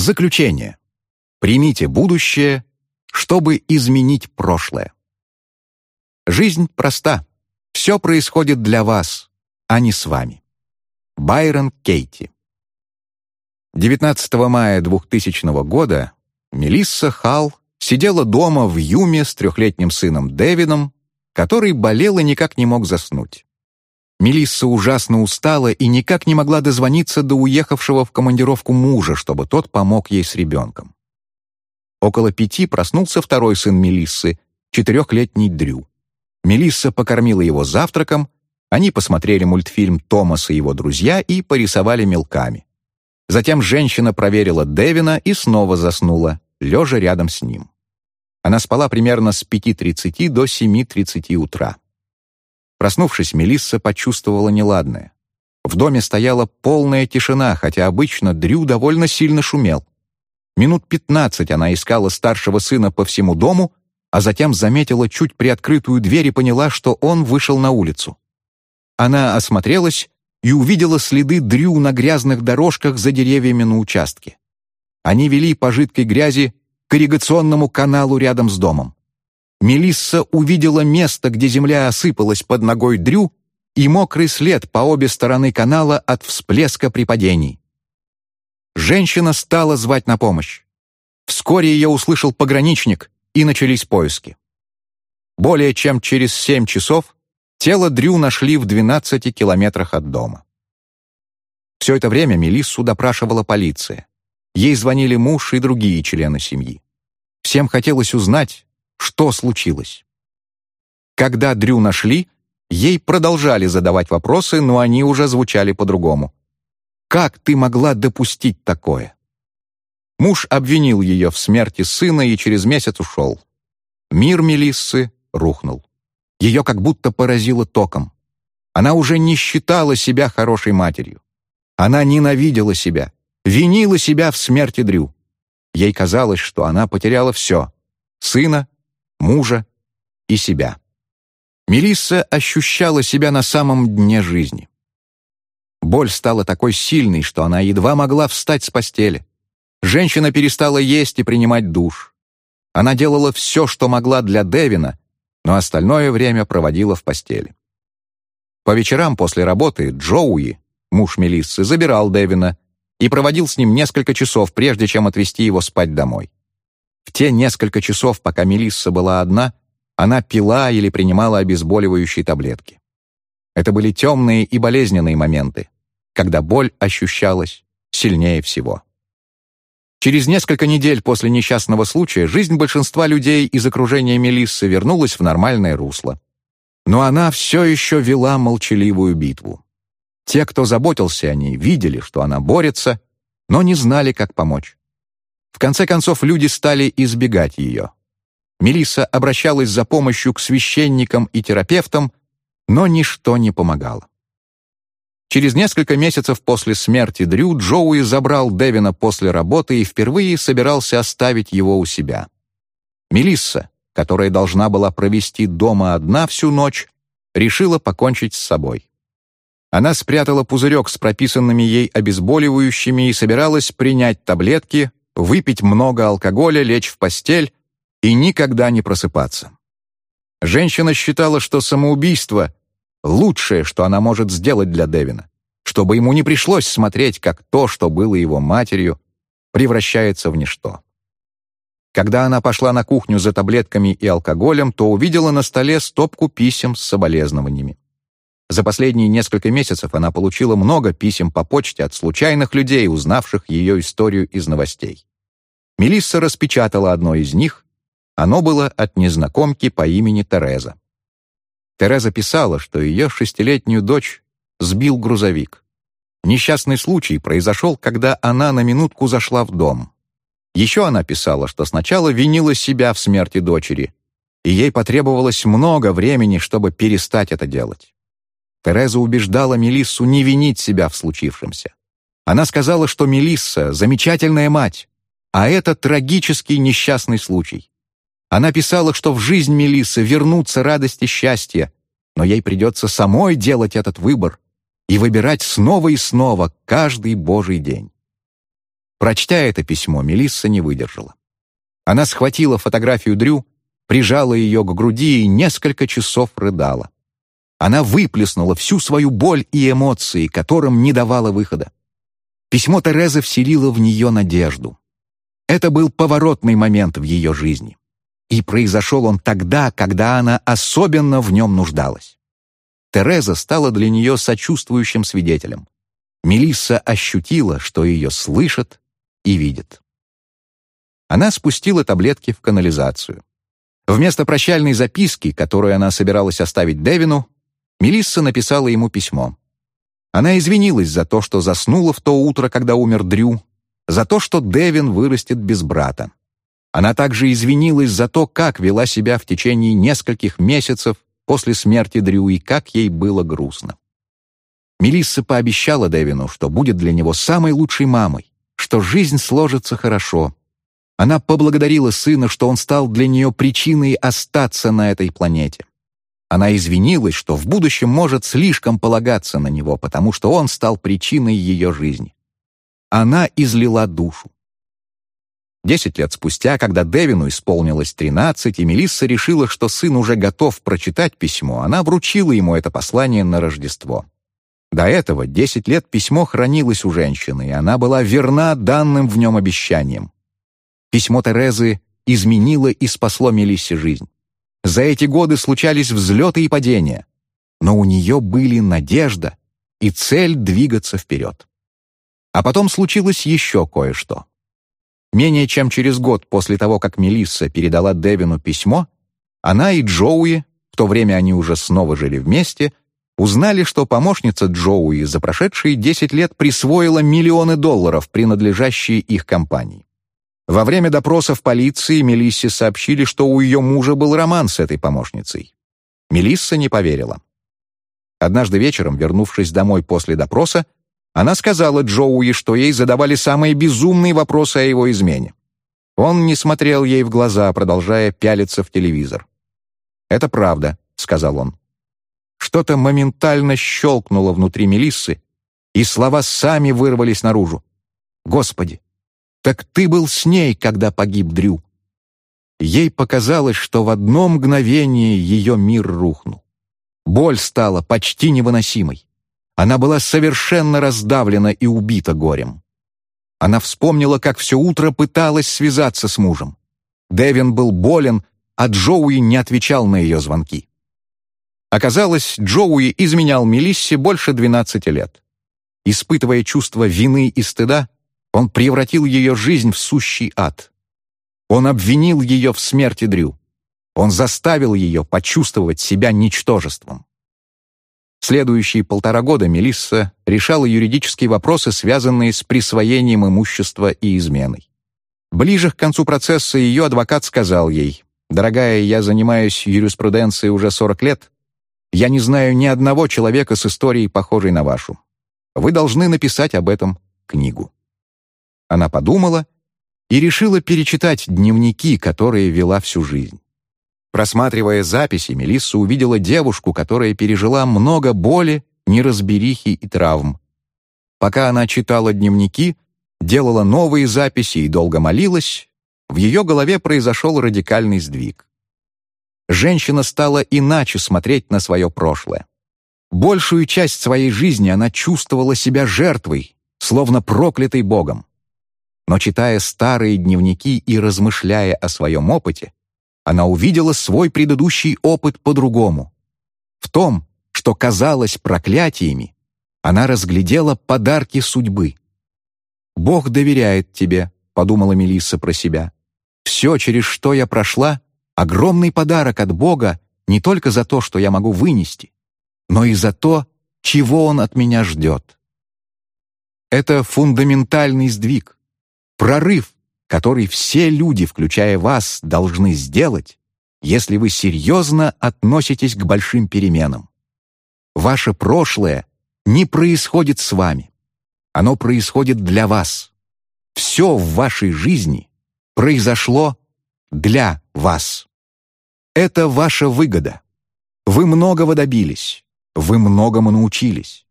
Заключение. Примите будущее, чтобы изменить прошлое. Жизнь проста. Все происходит для вас, а не с вами. Байрон Кейти. 19 мая 2000 года Мелисса Халл сидела дома в Юме с трехлетним сыном Дэвидом, который болел и никак не мог заснуть. Мелисса ужасно устала и никак не могла дозвониться до уехавшего в командировку мужа, чтобы тот помог ей с ребенком. Около пяти проснулся второй сын Мелиссы, четырехлетний Дрю. Мелисса покормила его завтраком, они посмотрели мультфильм «Томас и его друзья» и порисовали мелками. Затем женщина проверила Девина и снова заснула, лежа рядом с ним. Она спала примерно с 5.30 до 7.30 утра. Проснувшись, Мелисса почувствовала неладное. В доме стояла полная тишина, хотя обычно Дрю довольно сильно шумел. Минут пятнадцать она искала старшего сына по всему дому, а затем заметила чуть приоткрытую дверь и поняла, что он вышел на улицу. Она осмотрелась и увидела следы Дрю на грязных дорожках за деревьями на участке. Они вели по жидкой грязи к ирригационному каналу рядом с домом. Мелисса увидела место, где земля осыпалась под ногой Дрю, и мокрый след по обе стороны канала от всплеска при падении. Женщина стала звать на помощь. Вскоре ее услышал пограничник, и начались поиски. Более чем через семь часов тело Дрю нашли в 12 километрах от дома. Все это время Мелиссу допрашивала полиция. Ей звонили муж и другие члены семьи. Всем хотелось узнать, что случилось. Когда Дрю нашли, ей продолжали задавать вопросы, но они уже звучали по-другому. «Как ты могла допустить такое?» Муж обвинил ее в смерти сына и через месяц ушел. Мир Мелиссы рухнул. Ее как будто поразило током. Она уже не считала себя хорошей матерью. Она ненавидела себя, винила себя в смерти Дрю. Ей казалось, что она потеряла все — сына, мужа и себя. Мелисса ощущала себя на самом дне жизни. Боль стала такой сильной, что она едва могла встать с постели. Женщина перестала есть и принимать душ. Она делала все, что могла для Девина, но остальное время проводила в постели. По вечерам после работы Джоуи, муж Мелиссы, забирал Девина и проводил с ним несколько часов, прежде чем отвезти его спать домой. В те несколько часов, пока Мелисса была одна, она пила или принимала обезболивающие таблетки. Это были темные и болезненные моменты, когда боль ощущалась сильнее всего. Через несколько недель после несчастного случая жизнь большинства людей из окружения Мелиссы вернулась в нормальное русло. Но она все еще вела молчаливую битву. Те, кто заботился о ней, видели, что она борется, но не знали, как помочь. В конце концов, люди стали избегать ее. Мелисса обращалась за помощью к священникам и терапевтам, но ничто не помогало. Через несколько месяцев после смерти Дрю Джоуи забрал Девина после работы и впервые собирался оставить его у себя. Мелисса, которая должна была провести дома одна всю ночь, решила покончить с собой. Она спрятала пузырек с прописанными ей обезболивающими и собиралась принять таблетки, выпить много алкоголя, лечь в постель и никогда не просыпаться. Женщина считала, что самоубийство — лучшее, что она может сделать для Девина, чтобы ему не пришлось смотреть, как то, что было его матерью, превращается в ничто. Когда она пошла на кухню за таблетками и алкоголем, то увидела на столе стопку писем с соболезнованиями. За последние несколько месяцев она получила много писем по почте от случайных людей, узнавших ее историю из новостей. Мелисса распечатала одно из них. Оно было от незнакомки по имени Тереза. Тереза писала, что ее шестилетнюю дочь сбил грузовик. Несчастный случай произошел, когда она на минутку зашла в дом. Еще она писала, что сначала винила себя в смерти дочери, и ей потребовалось много времени, чтобы перестать это делать. Тереза убеждала Мелиссу не винить себя в случившемся. Она сказала, что Мелисса — замечательная мать, а это трагический несчастный случай. Она писала, что в жизнь Мелиссы вернутся радость и счастье, но ей придется самой делать этот выбор и выбирать снова и снова каждый божий день. Прочтя это письмо, Мелисса не выдержала. Она схватила фотографию Дрю, прижала ее к груди и несколько часов рыдала. Она выплеснула всю свою боль и эмоции, которым не давала выхода. Письмо Терезы вселило в нее надежду. Это был поворотный момент в ее жизни. И произошел он тогда, когда она особенно в нем нуждалась. Тереза стала для нее сочувствующим свидетелем. Мелисса ощутила, что ее слышат и видят. Она спустила таблетки в канализацию. Вместо прощальной записки, которую она собиралась оставить Девину, Мелисса написала ему письмо. Она извинилась за то, что заснула в то утро, когда умер Дрю, за то, что Девин вырастет без брата. Она также извинилась за то, как вела себя в течение нескольких месяцев после смерти Дрю и как ей было грустно. Мелисса пообещала Девину, что будет для него самой лучшей мамой, что жизнь сложится хорошо. Она поблагодарила сына, что он стал для нее причиной остаться на этой планете. Она извинилась, что в будущем может слишком полагаться на него, потому что он стал причиной ее жизни. Она излила душу. Десять лет спустя, когда Девину исполнилось тринадцать, и Мелисса решила, что сын уже готов прочитать письмо, она вручила ему это послание на Рождество. До этого десять лет письмо хранилось у женщины, и она была верна данным в нем обещаниям. Письмо Терезы изменило и спасло Мелиссе жизнь. За эти годы случались взлеты и падения, но у нее были надежда и цель двигаться вперед. А потом случилось еще кое-что. Менее чем через год после того, как Мелисса передала Девину письмо, она и Джоуи, в то время они уже снова жили вместе, узнали, что помощница Джоуи за прошедшие 10 лет присвоила миллионы долларов, принадлежащие их компании. Во время допросов полиции Мелиссе сообщили, что у ее мужа был роман с этой помощницей. Мелисса не поверила. Однажды вечером, вернувшись домой после допроса, она сказала Джоуи, что ей задавали самые безумные вопросы о его измене. Он не смотрел ей в глаза, продолжая пялиться в телевизор. «Это правда», — сказал он. Что-то моментально щелкнуло внутри Мелиссы, и слова сами вырвались наружу. «Господи, так ты был с ней, когда погиб Дрю». Ей показалось, что в одно мгновение ее мир рухнул. Боль стала почти невыносимой. Она была совершенно раздавлена и убита горем. Она вспомнила, как все утро пыталась связаться с мужем. Дэвин был болен, а Джоуи не отвечал на ее звонки. Оказалось, Джоуи изменял Мелиссе больше 12 лет. Испытывая чувство вины и стыда, он превратил ее жизнь в сущий ад. Он обвинил ее в смерти Дрю. Он заставил ее почувствовать себя ничтожеством. Следующие полтора года Мелисса решала юридические вопросы, связанные с присвоением имущества и изменой. Ближе к концу процесса ее адвокат сказал ей, «Дорогая, я занимаюсь юриспруденцией уже 40 лет. Я не знаю ни одного человека с историей, похожей на вашу. Вы должны написать об этом книгу». Она подумала и решила перечитать дневники, которые вела всю жизнь. Просматривая записи, Мелисса увидела девушку, которая пережила много боли, неразберихи и травм. Пока она читала дневники, делала новые записи и долго молилась, в ее голове произошел радикальный сдвиг. Женщина стала иначе смотреть на свое прошлое. Большую часть своей жизни она чувствовала себя жертвой, словно проклятой Богом. Но читая старые дневники и размышляя о своем опыте, она увидела свой предыдущий опыт по-другому. В том, что казалось проклятиями, она разглядела подарки судьбы. «Бог доверяет тебе», — подумала Мелисса про себя. «Все, через что я прошла, огромный подарок от Бога не только за то, что я могу вынести, но и за то, чего Он от меня ждет». Это фундаментальный сдвиг, прорыв который все люди, включая вас, должны сделать, если вы серьезно относитесь к большим переменам. Ваше прошлое не происходит с вами. Оно происходит для вас. Все в вашей жизни произошло для вас. Это ваша выгода. Вы многого добились. Вы многому научились.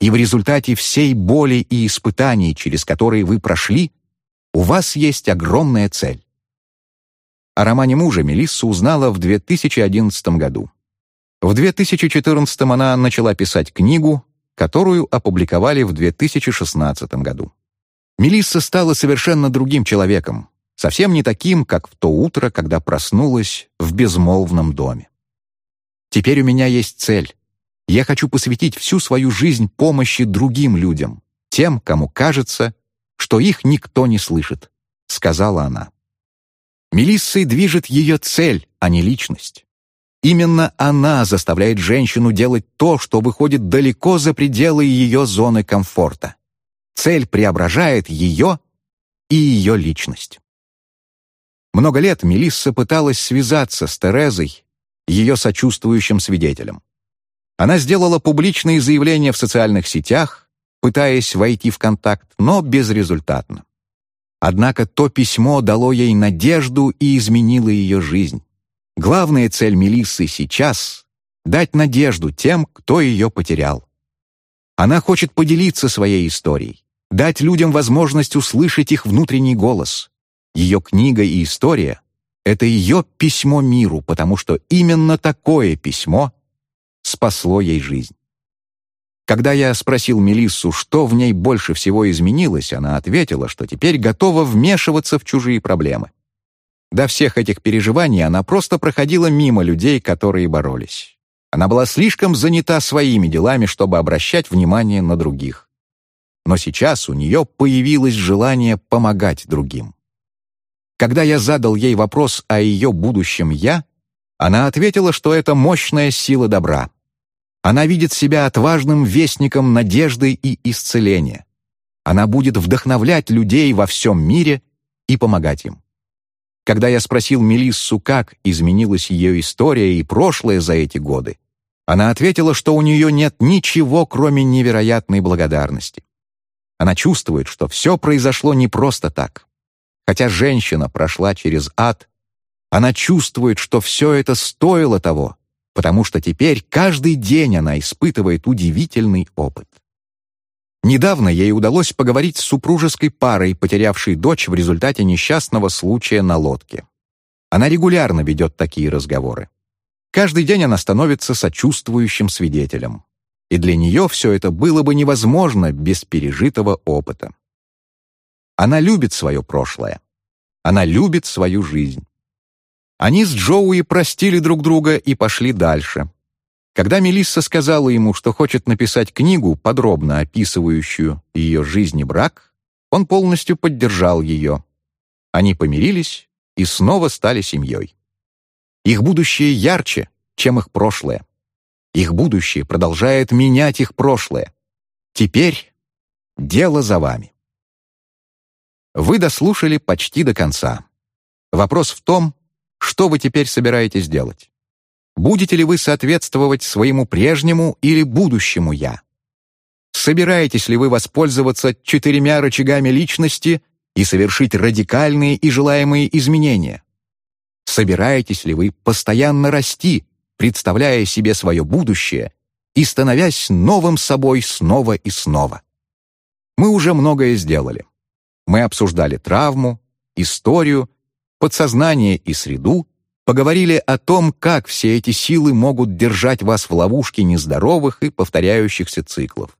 и в результате всей боли и испытаний, через которые вы прошли, у вас есть огромная цель. О романе мужа Мелисса узнала в 2011 году. В 2014 она начала писать книгу, которую опубликовали в 2016 году. Мелисса стала совершенно другим человеком, совсем не таким, как в то утро, когда проснулась в безмолвном доме. Теперь у меня есть цель. Я хочу посвятить всю свою жизнь помощи другим людям, тем, кому кажется, что их никто не слышит», — сказала она. Мелиссой движет ее цель, а не личность. Именно она заставляет женщину делать то, что выходит далеко за пределы ее зоны комфорта. Цель преображает ее и ее личность. Много лет Мелисса пыталась связаться с Терезой, ее сочувствующим свидетелем. Она сделала публичные заявления в социальных сетях, пытаясь войти в контакт, но безрезультатно. Однако то письмо дало ей надежду и изменило ее жизнь. Главная цель Мелиссы сейчас — дать надежду тем, кто ее потерял. Она хочет поделиться своей историей, дать людям возможность услышать их внутренний голос. Ее книга и история — это ее письмо миру, потому что именно такое письмо спасло ей жизнь. Когда я спросил Мелиссу, что в ней больше всего изменилось, она ответила, что теперь готова вмешиваться в чужие проблемы. До всех этих переживаний она просто проходила мимо людей, которые боролись. Она была слишком занята своими делами, чтобы обращать внимание на других. Но сейчас у нее появилось желание помогать другим. Когда я задал ей вопрос о ее будущем «я», она ответила, что это мощная сила добра. Она видит себя отважным вестником надежды и исцеления. Она будет вдохновлять людей во всем мире и помогать им. Когда я спросил Мелиссу, как изменилась ее история и прошлое за эти годы, она ответила, что у нее нет ничего, кроме невероятной благодарности. Она чувствует, что все произошло не просто так. Хотя женщина прошла через ад, она чувствует, что все это стоило того, потому что теперь каждый день она испытывает удивительный опыт. Недавно ей удалось поговорить с супружеской парой, потерявшей дочь в результате несчастного случая на лодке. Она регулярно ведет такие разговоры. Каждый день она становится сочувствующим свидетелем. И для нее все это было бы невозможно без пережитого опыта. Она любит свое прошлое. Она любит свою жизнь. Они с Джоуи простили друг друга и пошли дальше. Когда Мелисса сказала ему, что хочет написать книгу, подробно описывающую ее жизнь и брак, он полностью поддержал ее. Они помирились и снова стали семьей. Их будущее ярче, чем их прошлое. Их будущее продолжает менять их прошлое. Теперь дело за вами. Вы дослушали почти до конца. Вопрос в том, что вы теперь собираетесь делать? Будете ли вы соответствовать своему прежнему или будущему «я»? Собираетесь ли вы воспользоваться четырьмя рычагами личности и совершить радикальные и желаемые изменения? Собираетесь ли вы постоянно расти, представляя себе свое будущее и становясь новым собой снова и снова? Мы уже многое сделали. Мы обсуждали травму, историю подсознание и среду, поговорили о том, как все эти силы могут держать вас в ловушке нездоровых и повторяющихся циклов.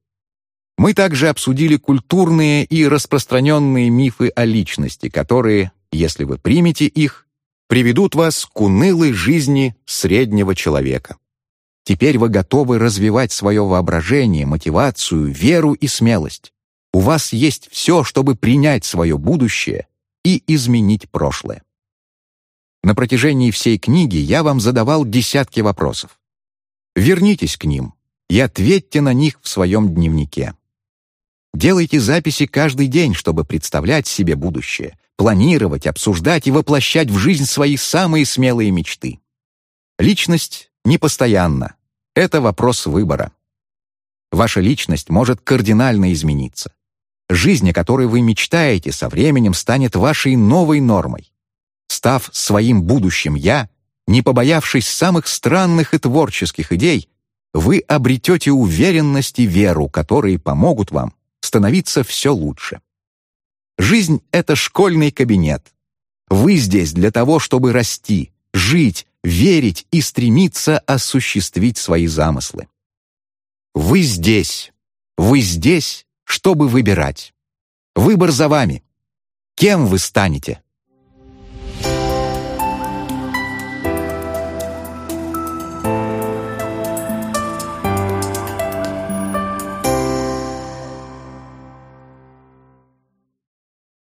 Мы также обсудили культурные и распространенные мифы о личности, которые, если вы примете их, приведут вас к унылой жизни среднего человека. Теперь вы готовы развивать свое воображение, мотивацию, веру и смелость. У вас есть все, чтобы принять свое будущее и изменить прошлое. На протяжении всей книги я вам задавал десятки вопросов. Вернитесь к ним и ответьте на них в своем дневнике. Делайте записи каждый день, чтобы представлять себе будущее, планировать, обсуждать и воплощать в жизнь свои самые смелые мечты. Личность непостоянна. Это вопрос выбора. Ваша личность может кардинально измениться. Жизнь, о которой вы мечтаете, со временем станет вашей новой нормой став своим будущим «я», не побоявшись самых странных и творческих идей, вы обретете уверенность и веру, которые помогут вам становиться все лучше. Жизнь — это школьный кабинет. Вы здесь для того, чтобы расти, жить, верить и стремиться осуществить свои замыслы. Вы здесь. Вы здесь, чтобы выбирать. Выбор за вами. Кем вы станете?